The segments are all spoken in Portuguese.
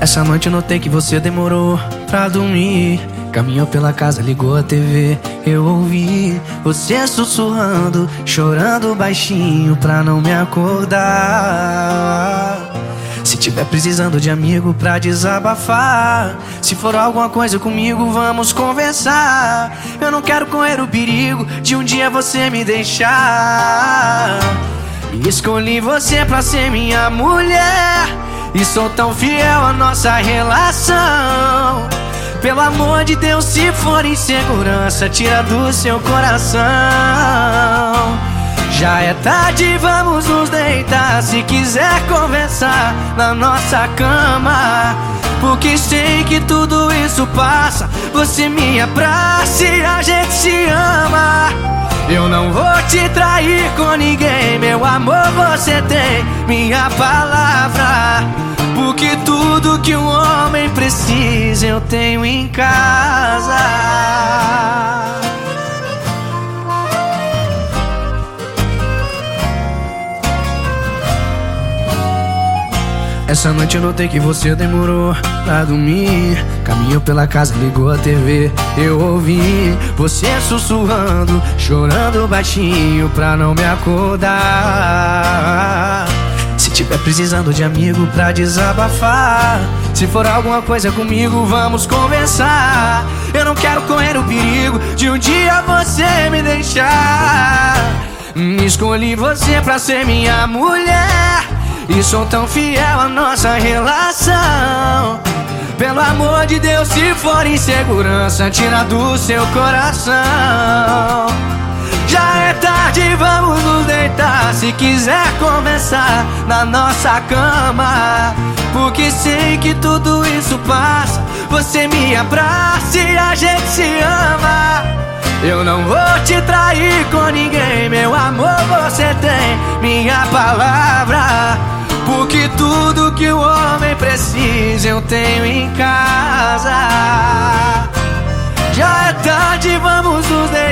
Essa noite eu notei que você demorou pra dormir. Caminhou pela casa, ligou a TV. Eu ouvi você sussurrando, chorando baixinho pra não me acordar. Se tiver precisando de amigo pra desabafar, se for alguma coisa comigo, vamos conversar. Eu não quero correr o perigo de um dia você me deixar. Escolhi você pra ser minha mulher. E sou tão fiel à nossa relação. Pelo amor de Deus, se for insegurança, tira do seu coração. Já é tarde, vamos nos deitar. Se quiser conversar na nossa cama. Porque sei que tudo isso passa. Você me abraça e a gente se ama. Eu não vou te trair com ninguém, meu amor, você tem minha palavra. Que um homem precisa eu tenho em casa. Essa noite eu notei que você demorou pra dormir. Caminhou pela casa, ligou a TV Eu ouvi você sussurrando Chorando baixinho pra não me acordar tiver precisando de amigo pra desabafar. Se for alguma coisa comigo, vamos conversar. Eu não quero correr o perigo de um dia você me deixar. Escolhi você pra ser minha mulher. E sou tão fiel à nossa relação. Pelo amor de Deus, se for insegurança Tira do seu coração Já é tarde, vamos nos deitar Se quiser começar na nossa cama Porque sei que tudo isso passa Você me abraça e a gente se ama eu não vou te trair com ninguém, meu amor, você tem minha palavra. Porque tudo que o homem precisa eu tenho em casa. Já é tarde, vamos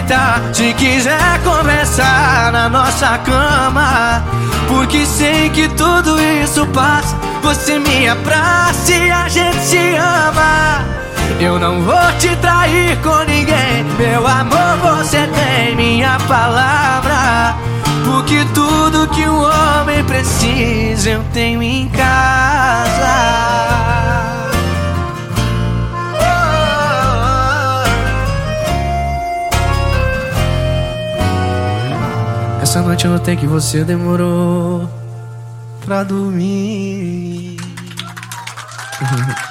deitar. Se quiser conversar na nossa cama. Porque sei que tudo isso passa. Você me abraça e a gente se ama. Eu não vou te trair com ninguém. Meu amor, você tem minha palavra. Porque tudo que um homem precisa eu tenho em casa. Essa noite eu notei que você demorou pra dormir.